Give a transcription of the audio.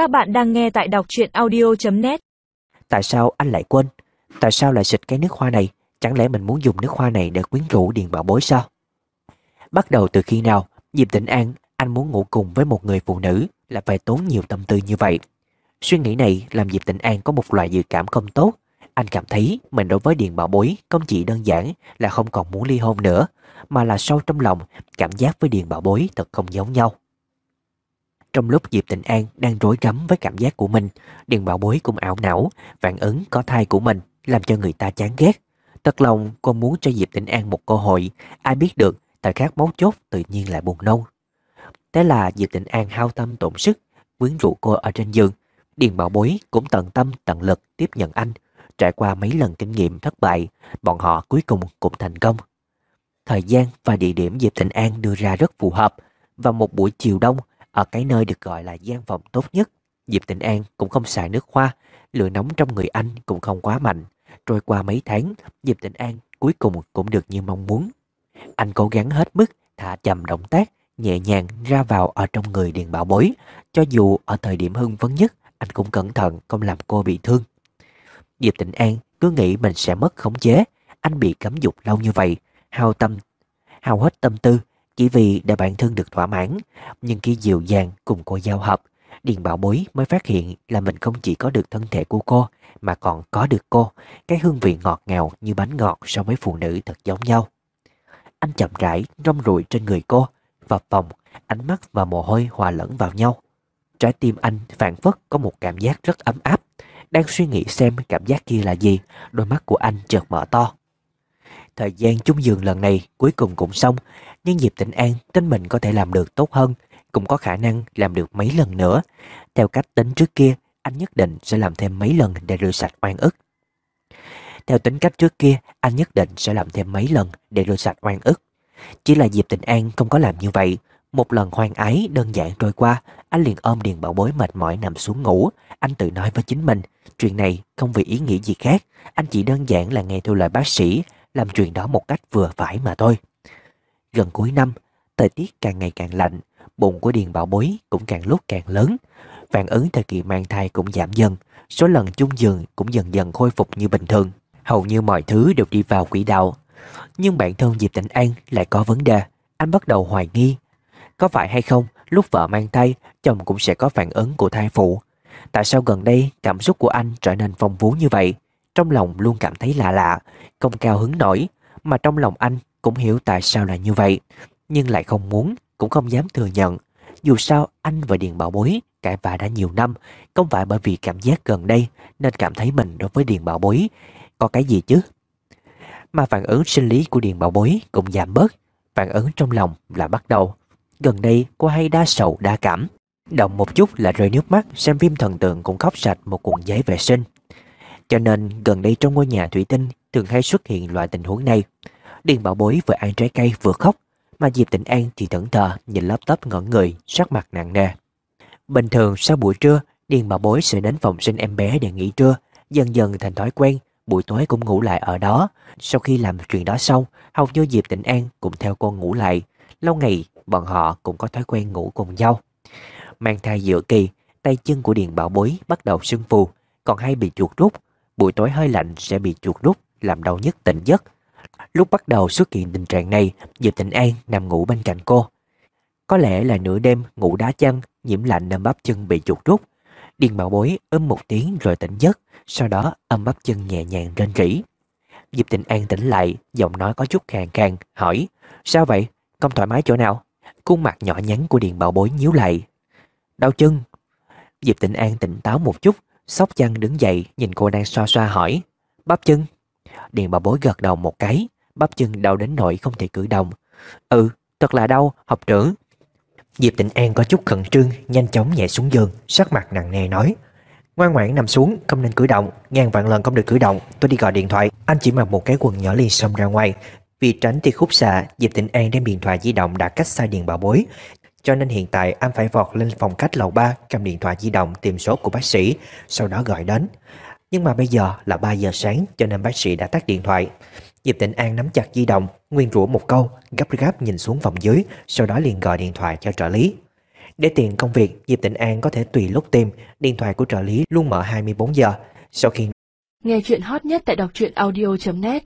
Các bạn đang nghe tại đọc truyện audio.net Tại sao anh lại quên? Tại sao lại xịt cái nước hoa này? Chẳng lẽ mình muốn dùng nước hoa này để quyến rũ Điền Bảo Bối sao? Bắt đầu từ khi nào, Diệp Tĩnh An anh muốn ngủ cùng với một người phụ nữ là phải tốn nhiều tâm tư như vậy. Suy nghĩ này làm Diệp Tĩnh An có một loại dự cảm không tốt. Anh cảm thấy mình đối với Điền Bảo Bối không chỉ đơn giản là không còn muốn ly hôn nữa, mà là sâu trong lòng cảm giác với Điền Bảo Bối thật không giống nhau. Trong lúc Diệp Tịnh An đang rối rắm với cảm giác của mình, Điền Bảo Bối cũng ảo não, phản ứng có thai của mình, làm cho người ta chán ghét. Thật lòng cô muốn cho Diệp Tịnh An một cơ hội, ai biết được thời khắc mấu chốt tự nhiên lại buồn nôn. Thế là Diệp Tịnh An hao tâm tổn sức, quyến rũ cô ở trên giường. Điền Bảo Bối cũng tận tâm tận lực tiếp nhận anh. Trải qua mấy lần kinh nghiệm thất bại, bọn họ cuối cùng cũng thành công. Thời gian và địa điểm Diệp Tịnh An đưa ra rất phù hợp. Vào một buổi chiều đông, ở cái nơi được gọi là gian phòng tốt nhất, Diệp Tịnh An cũng không xài nước hoa, lửa nóng trong người anh cũng không quá mạnh. Trôi qua mấy tháng, Diệp Tịnh An cuối cùng cũng được như mong muốn. Anh cố gắng hết mức, thả chậm động tác, nhẹ nhàng ra vào ở trong người Điền Bảo Bối. Cho dù ở thời điểm hưng phấn nhất, anh cũng cẩn thận không làm cô bị thương. Diệp Tịnh An cứ nghĩ mình sẽ mất khống chế. Anh bị cấm dục lâu như vậy, hao tâm, hao hết tâm tư, chỉ vì để bản thân được thỏa mãn. Nhưng khi dịu dàng cùng cô giao hợp, Điền Bảo Bối mới phát hiện là mình không chỉ có được thân thể của cô, mà còn có được cô. Cái hương vị ngọt ngào như bánh ngọt so với phụ nữ thật giống nhau. Anh chậm rãi rong ruổi trên người cô, vào phòng, ánh mắt và mồ hôi hòa lẫn vào nhau. Trái tim anh phản phất có một cảm giác rất ấm áp. Đang suy nghĩ xem cảm giác kia là gì, đôi mắt của anh chợt mở to. Thời gian chung giường lần này cuối cùng cũng xong, nhưng Diệp Tịnh An tính mình có thể làm được tốt hơn, cũng có khả năng làm được mấy lần nữa. Theo cách tính trước kia, anh nhất định sẽ làm thêm mấy lần để rửa sạch oan ức. Theo tính cách trước kia, anh nhất định sẽ làm thêm mấy lần để rửa sạch oan ức. Chỉ là Diệp Tịnh An không có làm như vậy. Một lần hoang ái đơn giản trôi qua, anh liền ôm Điền Bảo Bối mệt mỏi nằm xuống ngủ. Anh tự nói với chính mình, chuyện này không vì ý nghĩa gì khác, anh chỉ đơn giản là nghe theo lời bác sĩ, làm chuyện đó một cách vừa phải mà thôi. Gần cuối năm, thời tiết càng ngày càng lạnh, bụng của Điền Bảo Bối cũng càng lúc càng lớn. Phản ứng thời kỳ mang thai cũng giảm dần, số lần chung giường cũng dần dần khôi phục như bình thường. Hầu như mọi thứ đều đi vào quỹ đạo. Nhưng bản thân Diệp Tịnh An lại có vấn đề. Anh bắt đầu hoài nghi. Có phải hay không, lúc vợ mang thai, chồng cũng sẽ có phản ứng của thai phụ. Tại sao gần đây cảm xúc của anh trở nên phong phú như vậy? Trong lòng luôn cảm thấy lạ lạ, không cao hứng nổi, mà trong lòng anh cũng hiểu tại sao là như vậy, nhưng lại không muốn, cũng không dám thừa nhận. Dù sao anh và Điền Bảo Bối cãi vã đã nhiều năm, không phải bởi vì cảm giác gần đây nên cảm thấy mình đối với Điền Bảo Bối có cái gì chứ. Mà phản ứng sinh lý của Điền Bảo Bối cũng giảm bớt, phản ứng trong lòng là bắt đầu. Gần đây cô hay đa sầu đa cảm, động một chút là rơi nước mắt, xem phim thần tượng cũng khóc sạch một cuộn giấy vệ sinh. Cho nên gần đây trong ngôi nhà thủy tinh thường hay xuất hiện loại tình huống này. Điền Bảo Bối vừa ăn trái cây vừa khóc, mà Diệp Tịnh An thì thẫn thờ nhìn laptop ngẩn người, sắc mặt nặng nề. Bình thường sau buổi trưa, Điền Bảo Bối sẽ đến phòng sinh em bé để nghỉ trưa, dần dần thành thói quen, buổi tối cũng ngủ lại ở đó. Sau khi làm chuyện đó xong, hầu như Diệp Tịnh An cũng theo cô ngủ lại. Lâu ngày, bọn họ cũng có thói quen ngủ cùng nhau. Mang thai giữa kỳ, tay chân của Điền Bảo Bối bắt đầu sưng phù, còn hay bị chuột rút. Buổi tối hơi lạnh sẽ bị chuột rút, làm đau nhất tỉnh giấc. Lúc bắt đầu xuất hiện tình trạng này, Diệp Tịnh An nằm ngủ bên cạnh cô. Có lẽ là nửa đêm ngủ đá chân, nhiễm lạnh nên bắp chân bị chuột rút. Điền Bảo Bối ôm một tiếng rồi tỉnh giấc, sau đó âm bắp chân nhẹ nhàng rên rỉ. Diệp Tịnh An tỉnh lại, giọng nói có chút khàn khàn, hỏi, sao vậy, không thoải mái chỗ nào? Khuôn mặt nhỏ nhắn của Điền Bảo Bối nhíu lại. Đau chân. Diệp Tịnh An tỉnh táo một chút, sóc chăn đứng dậy nhìn cô đang xoa xoa hỏi, bắp chân. Điền bà Bối gật đầu một cái, bắp chân đau đến nỗi không thể cử động. Ừ, thật là đau, học trưởng. Diệp Tịnh An có chút khẩn trương, nhanh chóng nhẹ xuống giường, sắc mặt nặng nề nói. Ngoan ngoãn nằm xuống, không nên cử động, ngàn vạn lần không được cử động, tôi đi gọi điện thoại. Anh chỉ mặc một cái quần nhỏ liền xông ra ngoài. Vì tránh tia khúc xạ, Diệp Tịnh An đem điện thoại di động đã cách xa điện bảo bối. Cho nên hiện tại anh phải vọt lên phòng khách lầu 3 cầm điện thoại di động tìm số của bác sĩ, sau đó gọi đến. Nhưng mà bây giờ là 3 giờ sáng cho nên bác sĩ đã tắt điện thoại. Diệp Tịnh An nắm chặt di động, nguyên rủa một câu, gấp gáp nhìn xuống phòng dưới, sau đó liền gọi điện thoại cho trợ lý. Để tiện công việc, Diệp Tịnh An có thể tùy lúc tìm, điện thoại của trợ lý luôn mở 24 giờ. Sau khi Nghe chuyện hot nhất tại đọc truyện audio.net